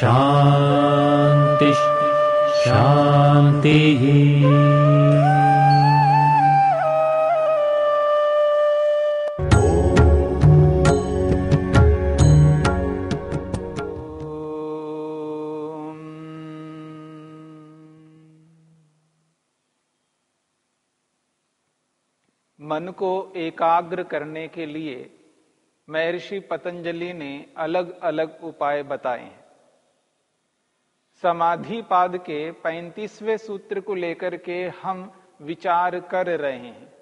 शान्तिः शान्तिः मन को एकाग्र करने के लिए महर्षि पतंजलि ने अलग अलग उपाय बताए हैं। समाधि पाद के पैंतीसवें सूत्र को लेकर के हम विचार कर रहे हैं।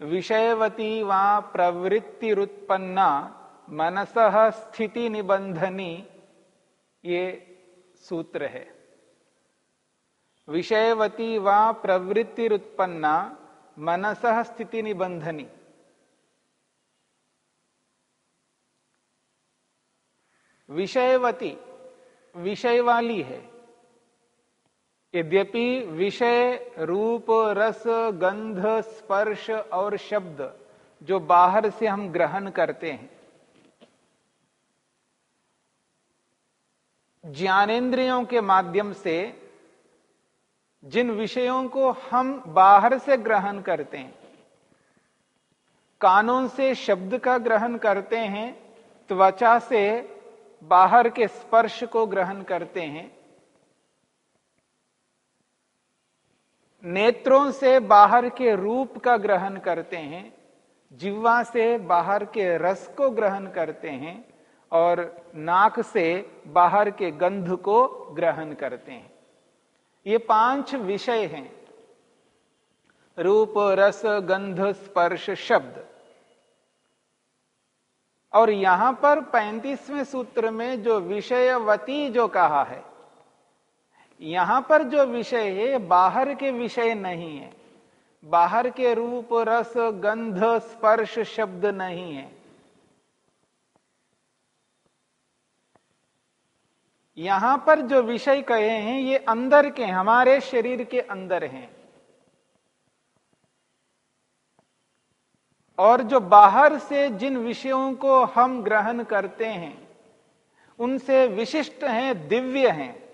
विषयवती व प्रवृत्तिरुत्पन्ना मनस स्थिति निबंधनी ये सूत्र है। विषयवती व प्रवृत्तिरुत्पन्ना मनस स्थिति निबंधनी। विषयवती विषय वाली है। यद्यपि विषय, रूप, रस, गंध, स्पर्श और शब्द जो बाहर से हम ग्रहण करते हैं, ज्ञानेन्द्रियों के माध्यम से जिन विषयों को हम बाहर से ग्रहण करते हैं, कानों से शब्द का ग्रहण करते हैं, त्वचा से बाहर के स्पर्श को ग्रहण करते हैं। नेत्रों से बाहर के रूप का ग्रहण करते हैं, जिह्वा से बाहर के रस को ग्रहण करते हैं और नाक से बाहर के गंध को ग्रहण करते हैं। ये पाँच विषय हैं। रूप, रस, गंध, स्पर्श, शब्द। और यहाँ पर पैंतीसवें सूत्र में जो विषयवती जो कहा है, यहाँ पर जो विषय है, बाहर के विषय नहीं है। बाहर के रूप, रस, गंध, स्पर्श, शब्द नहीं है। यहाँ पर जो विषय कहे हैं, ये अंदर के, हमारे शरीर के अंदर हैं। और जो बाहर से जिन विषयों को हम ग्रहण करते हैं, उनसे विशिष्ट हैं, दिव्य हैं,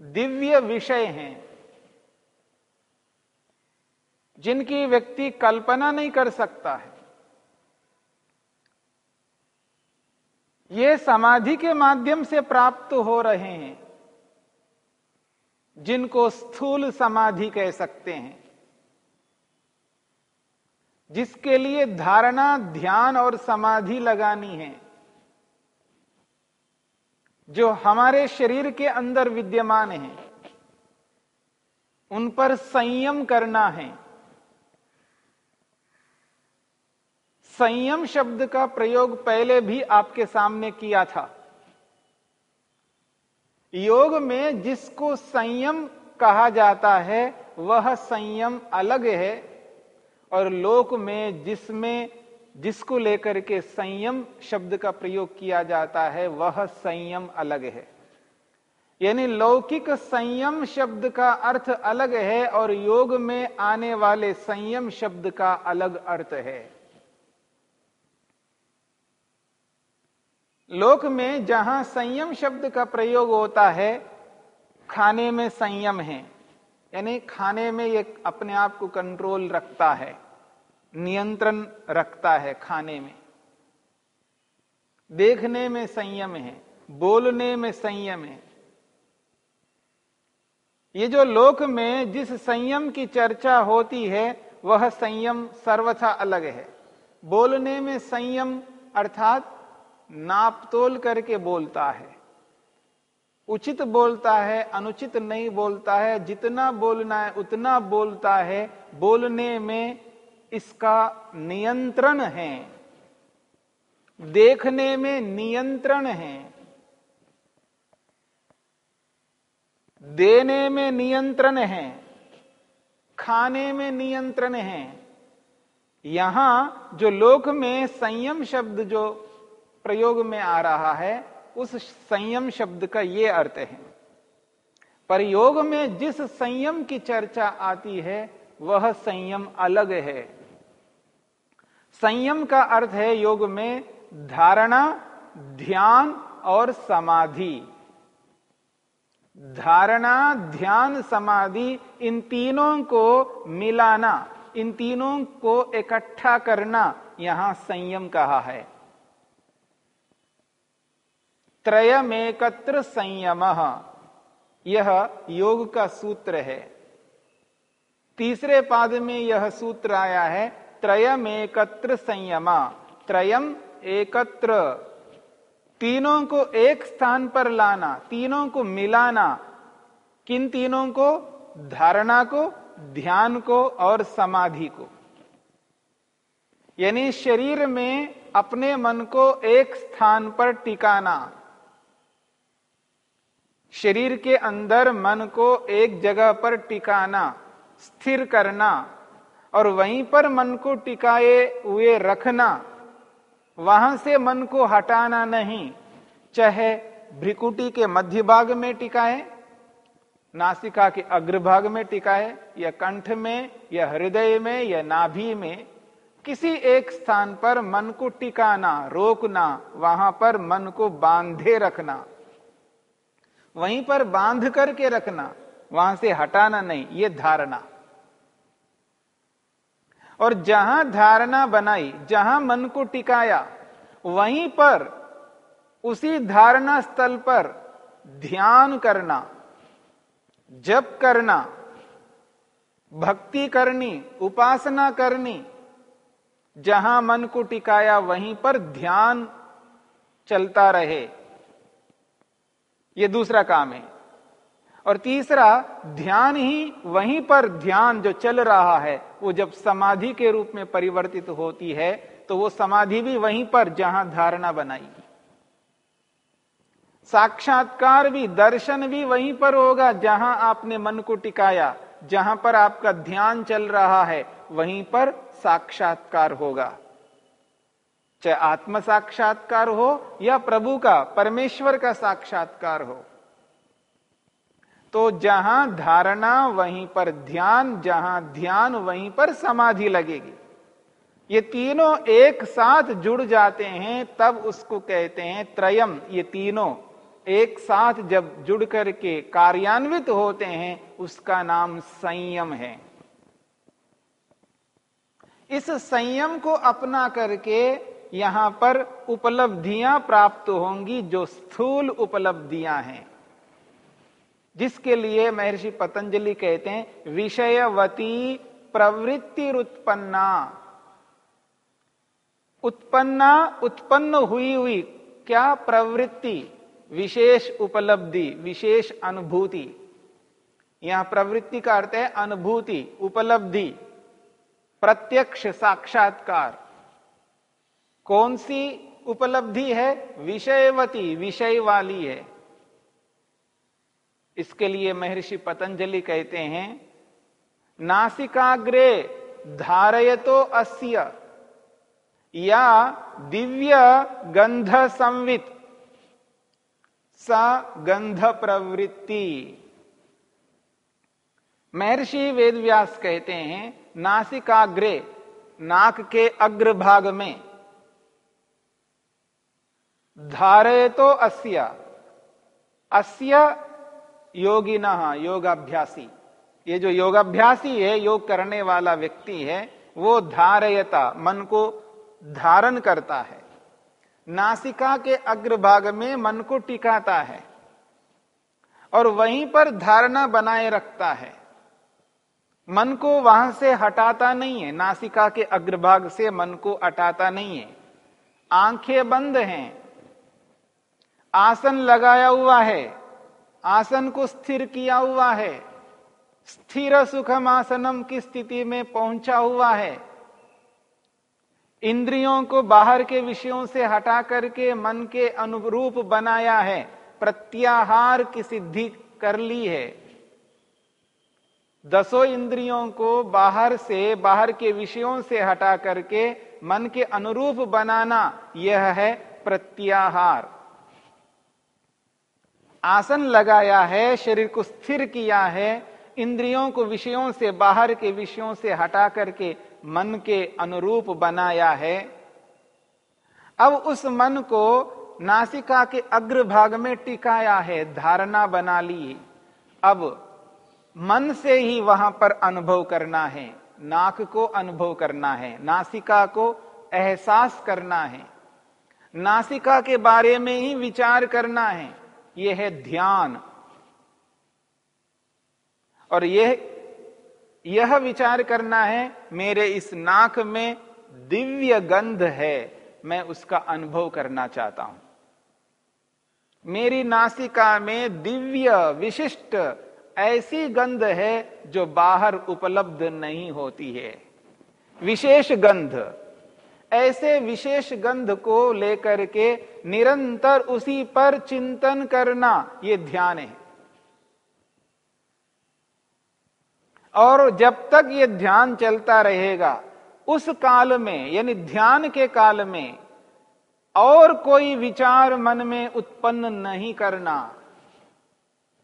दिव्य विषय हैं, जिनकी व्यक्ति कल्पना नहीं कर सकता है। ये समाधि के माध्यम से प्राप्त हो रहे हैं, जिनको स्थूल समाधि कह सकते हैं। जिसके लिए धारणा, ध्यान और समाधि लगानी है। जो हमारे शरीर के अंदर विद्यमान है, उन पर संयम करना है। संयम शब्द का प्रयोग पहले भी आपके सामने किया था। योग में जिसको संयम कहा जाता है, वह संयम अलग है। और लोक में जिसमें, जिसको लेकर के संयम शब्द का प्रयोग किया जाता है, वह संयम अलग है। यानी लौकिक संयम शब्द का अर्थ अलग है और योग में आने वाले संयम शब्द का अलग अर्थ है। लोक में जहाँ संयम शब्द का प्रयोग होता है, खाने में संयम है। यानी खाने में ये अपने आप को कंट्रोल रखता है, नियंत्रण रखता है खाने में। देखने में संयम है, बोलने में संयम है। ये जो लोक में जिस संयम की चर्चा होती है, वह संयम सर्वथा अलग है। बोलने में संयम अर्थात नापतोल करके बोलता है। उचित बोलता है, अनुचित नहीं बोलता है, जितना बोलना है, उतना बोलता है। बोलने में इसका नियंत्रण है। देखने में नियंत्रण है। देने में नियंत्रण है। खाने में नियंत्रण है। यहाँ जो लोक में संयम शब्द जो प्रयोग में आ रहा है उस संयम शब्द का यह अर्थ है। पर योग में जिस संयम की चर्चा आती है, वह संयम अलग है। संयम का अर्थ है योग में धारणा, ध्यान और समाधि। धारणा, ध्यान, समाधि, इन तीनों को मिलाना, इन तीनों को इकट्ठा करना यहाँ संयम कहा है। त्रयमेकत्र संयम। यह योग का सूत्र है। तीसरे पाद में यह सूत्र आया है त्रयम एकत्र संयमा। त्रयम एकत्र। तीनों को एक स्थान पर लाना, तीनों को मिलाना, किन तीनों को? धारणा को, ध्यान को और समाधि को। यानी शरीर में अपने मन को एक स्थान पर टिकाना शरीर के अंदर मन को एक जगह पर टिकाना, स्थिर करना, और वहीं पर मन को टिकाए हुए रखना, वहाँ से मन को हटाना नहीं। चाहे भ्रिकुटी के मध्य भाग में टिकाए, नासिका के अग्रभाग में टिकाए, या कंठ में, या हृदय में, या नाभि में, किसी एक स्थान पर मन को टिकाना, रोकना, वहाँ पर मन को बांधे रखना। वहीं पर बाँध करके रखना, वहाँ से हटाना नहीं, ये धारणा। और जहाँ धारणा बनाई, जहाँ मन को टिकाया, वहीं पर, उसी धारणा स्थल पर ध्यान करना, जप करना, भक्ति करनी, उपासना करनी, जहाँ मन को टिकाया, वहीं पर ध्यान चलता रहे। यह दूसरा काम है। और तीसरा, ध्यान ही वहीं पर ध्यान जो चल रहा है, वो जब समाधि के रूप में परिवर्तित होती है तो वो समाधि भी वहीं पर जहाँ धारणा बनाएगी साक्षात्कार भी, दर्शन भी वहीं पर होगा जहाँ आपने मन को टिकाया, जहाँ पर आपका ध्यान चल रहा है, वहीं पर साक्षात्कार होगा। चाहे आत्म साक्षात्कार हो या प्रभु का, परमेश्वर का साक्षात्कार हो। तो जहाँ धारणा वहीं पर ध्यान, जहाँ ध्यान वहीं पर समाधि लगेगी। ये तीनों एक साथ जुड़ जाते हैं, तब उसको कहते हैं त्रयम। ये तीनों एक साथ जब जुड़ करके कार्यान्वित होते हैं, उसका नाम संयम है। इस संयम को अपना करके यहाँ पर उपलब्धियाँ प्राप्त होंगी जो स्थूल उपलब्धियाँ हैं। जिसके लिए महर्षि पतंजलि कहते हैं, विषयवती प्रवृत्ति उत्पन्ना उत्पन्ना, उत्पन्न हुई हुई क्या प्रवृत्ति? विशेष उपलब्धि, विशेष अनुभूति। यहाँ प्रवृत्ति का अर्थ है अनुभूति, उपलब्धि, प्रत्यक्ष साक्षात्कार। कौन सी उपलब्धि है? विषयवती विषय वाली है। इसके लिए महर्षि पतंजलि कहते हैं, नासिकाग्रे धारयतो अस्य, या दिव्य गंध संवित, सा गंध प्रवृत्ति। महर्षि वेदव्यास कहते हैं, नासिकाग्रे, नाक के अग्रभाग में। धारय तो अस्य। अस्य योगी न योगाभ्यासी। ये जो योगाभ्यासी है, योग करने वाला व्यक्ति है, वो धारयता, मन को धारण करता है। नासिका के अग्रभाग में मन को टिकाता है और वहीं पर धारणा बनाए रखता है। मन को वहाँ से हटाता नहीं है, नासिका के अग्रभाग से मन को हटाता नहीं है। आँखें बंद हैं आसन लगाया हुआ है, आसन को स्थिर किया हुआ है, स्थिर सुखम आसनम की स्थिति में पहुँचा हुआ है। इंद्रियों को बाहर के विषयों से हटा करके मन के अनुरूप बनाया है, प्रत्याहार की सिद्धि कर ली है। दसों इंद्रियों को बाहर से, बाहर के विषयों से हटा करके मन के अनुरूप बनाना यह है प्रत्याहार। आसन लगाया है, शरीर को स्थिर किया है, इंद्रियों को विषयों से, बाहर के विषयों से हटा करके मन के अनुरूप बनाया है। अब उस मन को नासिका के अग्रभाग में टिकाया है, धारणा बना ली। अब मन से ही वहाँ पर अनुभव करना है, नाक को अनुभव करना है, नासिका को एहसास करना है। नासिका के बारे में ही विचार करना है। यह है ध्यान। और यह यह विचार करना है, मेरे इस नाक में दिव्य गंध है, मैं उसका अनुभव करना चाहता हूँ। मेरी नासिका में दिव्य, विशिष्ट, ऐसी गंध है, जो बाहर उपलब्ध नहीं होती है। विशेष गंध। ऐसे विशेष गंध को लेकर के निरंतर उसी पर चिंतन करना यह ध्यान है। और जब तक ये ध्यान चलता रहेगा, उस काल में, यानी ध्यान के काल में, और कोई विचार मन में उत्पन्न नहीं करना,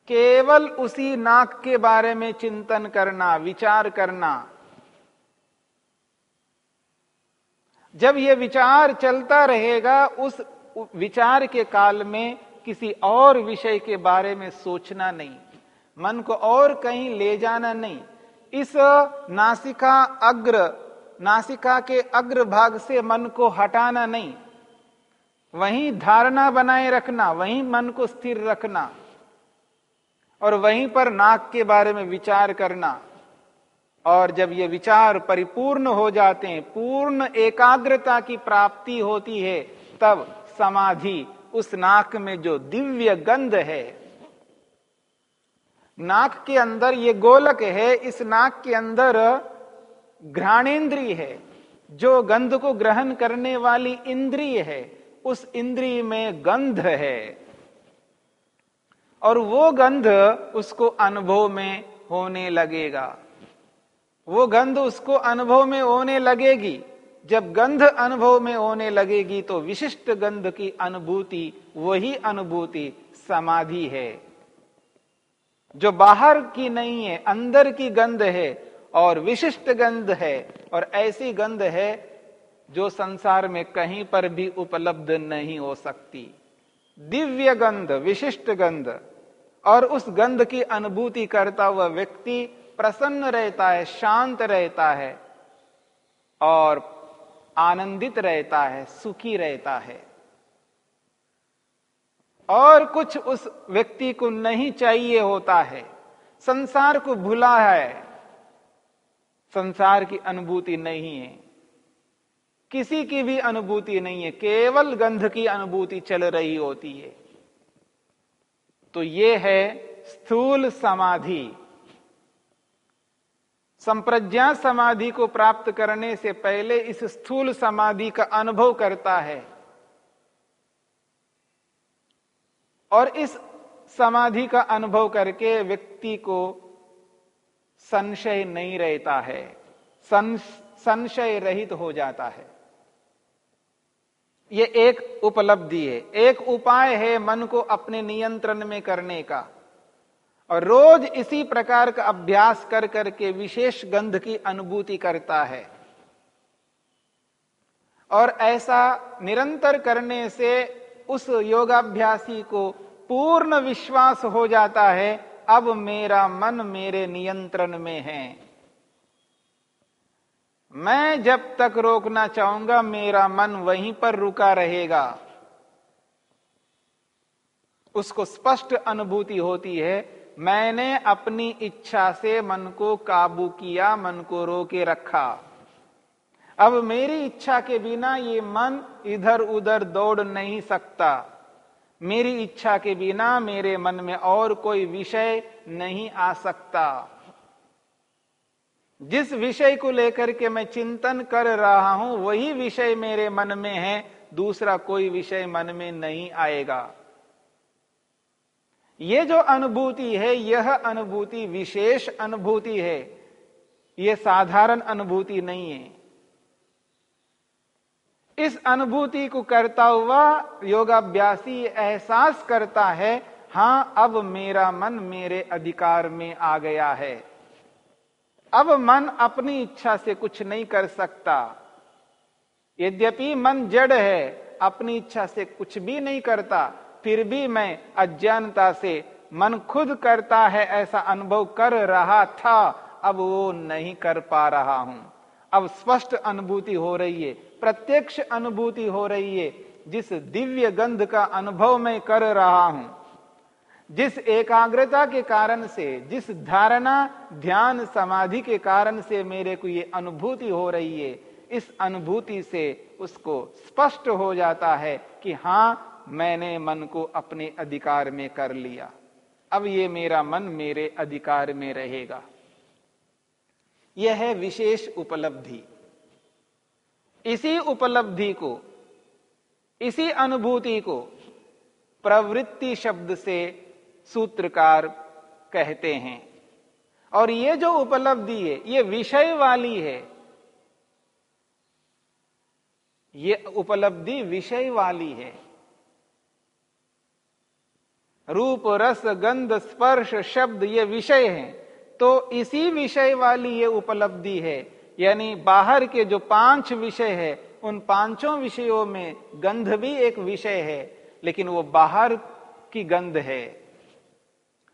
केवल उसी नाक के बारे में चिंतन करना, विचार करना जब यह विचार चलता रहेगा, उस विचार के काल में किसी और विषय के बारे में सोचना नहीं, मन को और कहीं ले जाना नहीं। इस नासिका अग्र, नासिका के अग्र भाग से मन को हटाना नहीं। वहीं धारणा बनाए रखना, वहीं मन को स्थिर रखना, और वहीं पर नाक के बारे में विचार करना। और जब ये विचार परिपूर्ण हो जाते हैं, पूर्ण एकाग्रता की प्राप्ति होती है, तब समाधि उस नाक में जो दिव्य गंध है, नाक के अंदर ये गोलक है, इस नाक के अंदर घ्राणेन्द्रीय है, जो गंध को ग्रहण करने वाली इंद्रिय है, उस इंद्रिय में गंध है। और वो गंध उसको अनुभव में होने लगेगा। वो गंध उसको अनुभव में होने लगेगी। जब गंध अनुभव में होने लगेगी तो विशिष्ट गंध की अनुभूति, वही अनुभूति समाधि है। जो बाहर की नहीं है, अंदर की गंध है, और विशिष्ट गंध है, और ऐसी गंध है, जो संसार में कहीं पर भी उपलब्ध नहीं हो सकती। दिव्य गंध, विशिष्ट गंध, और उस गंध की अनुभूति करता हुआ व्यक्ति प्रसन्न रहता है, शांत रहता है और आनंदित रहता है, सुखी रहता है। और कुछ उस व्यक्ति को नहीं चाहिए होता है। संसार को भुला है। संसार की अनुभूति नहीं है। किसी की भी अनुभूति नहीं है। केवल गंध की अनुभूति चल रही होती है। तो ये है स्थूल समाधि। संप्रज्ञा समाधि को प्राप्त करने से पहले इस स्थूल समाधि का अनुभव करता है। और इस समाधि का अनुभव करके व्यक्ति को संशय नहीं रहता है। संशय रहित हो जाता है। यह एक उपलब्धि है। एक उपाय है मन को अपने नियंत्रण में करने का। और रोज इसी प्रकार का अभ्यास कर करके विशेष गंध की अनुभूति करता है। और ऐसा निरंतर करने से उस योगाभ्यासी को पूर्ण विश्वास हो जाता है, अब मेरा मन मेरे नियंत्रण में है। मैं जब तक रोकना चाहूँगा, मेरा मन वहीं पर रुका रहेगा। उसको स्पष्ट अनुभूति होती है मैंने अपनी इच्छा से मन को काबू किया, मन को रोके रखा। अब मेरी इच्छा के बिना ये मन इधर उधर दौड़ नहीं सकता। मेरी इच्छा के बिना मेरे मन में और कोई विषय नहीं आ सकता। जिस विषय को लेकर के मैं चिंतन कर रहा हूँ, वही विषय मेरे मन में है, दूसरा कोई विषय मन में नहीं आएगा। ये जो अनुभूति है, यह अनुभूति विशेष अनुभूति है। यह साधारण अनुभूति नहीं है। इस अनुभूति को करता हुआ योगाभ्यासी एहसास करता है, हाँ, अब मेरा मन मेरे अधिकार में आ गया है। अब मन अपनी इच्छा से कुछ नहीं कर सकता। यद्यपि मन जड़ है, अपनी इच्छा से कुछ भी नहीं करता। फिर भी मैं अज्ञानता से मन खुद करता है, ऐसा अनुभव कर रहा था, अब वो नहीं कर पा रहा हूँ। अब स्पष्ट अनुभूति हो रही है, प्रत्यक्ष अनुभूति हो रही है, जिस दिव्य गंध का अनुभव मैं कर रहा हूँ। जिस एकाग्रता के कारण से, जिस धारणा, ध्यान, समाधि के कारण से मेरे को ये अनुभूति हो रही है, इस अनुभूति से उसको स्पष्ट हो जाता है कि हाँ मैंने मन को अपने अधिकार में कर लिया। अब ये मेरा मन मेरे अधिकार में रहेगा। यह है विशेष उपलब्धि। इसी उपलब्धि को, इसी अनुभूति को प्रवृत्ति शब्द से सूत्रकार कहते हैं। और ये जो उपलब्धि है, ये विषय वाली है। ये उपलब्धि विषय वाली है। रूप, रस, गंध, स्पर्श, शब्द ये विषय हैं। तो इसी विषय वाली ये उपलब्धि है। यानी बाहर के जो पाँच विषय है, उन पाँचों विषयों में गंध भी एक विषय है, लेकिन वो बाहर की गंध है।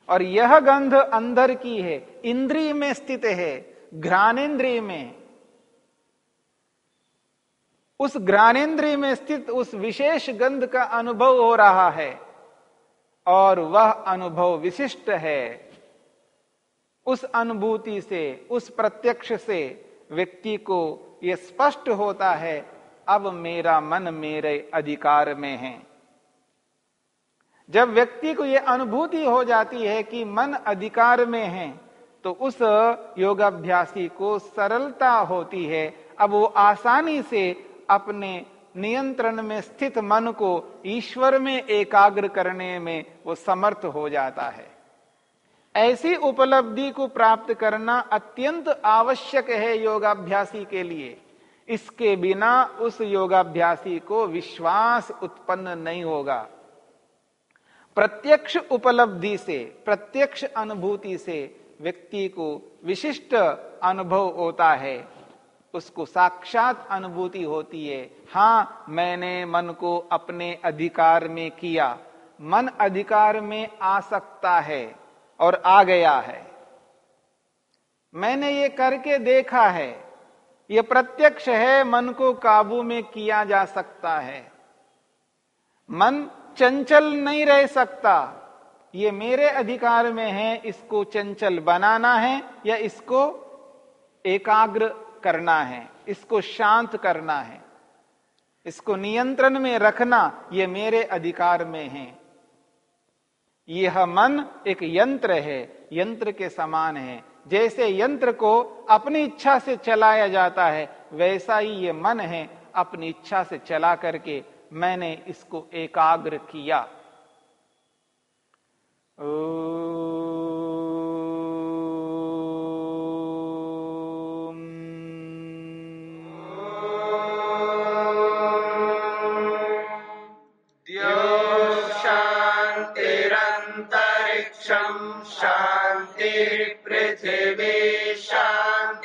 और यह गंध अंदर की है इंद्रिय में स्थित है घ्राणेन्द्रिय में। उस घ्राणेन्द्रिय में स्थित उस विशेष गंध का अनुभव हो रहा है। और वह अनुभव विशिष्ट है। उस अनुभूति से, उस प्रत्यक्ष से व्यक्ति को यह स्पष्ट होता है, अब मेरा मन मेरे अधिकार में है। जब व्यक्ति को यह अनुभूति हो जाती है कि मन अधिकार में है तो उस योगाभ्यासी को सरलता होती है। अब वो आसानी से अपने नियंत्रण में स्थित मन को ईश्वर में एकाग्र करने में वो समर्थ हो जाता है। ऐसी उपलब्धि को प्राप्त करना अत्यंत आवश्यक है योगाभ्यासी के लिए। इसके बिना उस योगाभ्यासी को विश्वास उत्पन्न नहीं होगा। प्रत्यक्ष उपलब्धि से, प्रत्यक्ष अनुभूति से व्यक्ति को विशिष्ट अनुभव होता है। उसको साक्षात अनुभूति होती है। हाँ, मैंने मन को अपने अधिकार में किया। मन अधिकार में आ सकता है और आ गया है। मैंने ये करके देखा है। ये प्रत्यक्ष है, मन को काबू में किया जा सकता है। मन चंचल नहीं रह सकता। ये मेरे अधिकार में है, इसको चंचल बनाना है या इसको एकाग्र करना है, इसको शांत करना है, इसको नियंत्रण में रखना यह मेरे अधिकार में है। यह मन एक यंत्र है, यंत्र के समान है। जैसे यंत्र को अपनी इच्छा से चलाया जाता है, वैसा ही ये मन है, अपनी इच्छा से चला करके मैंने इसको एकाग्र किया। ओ...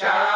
Ciao.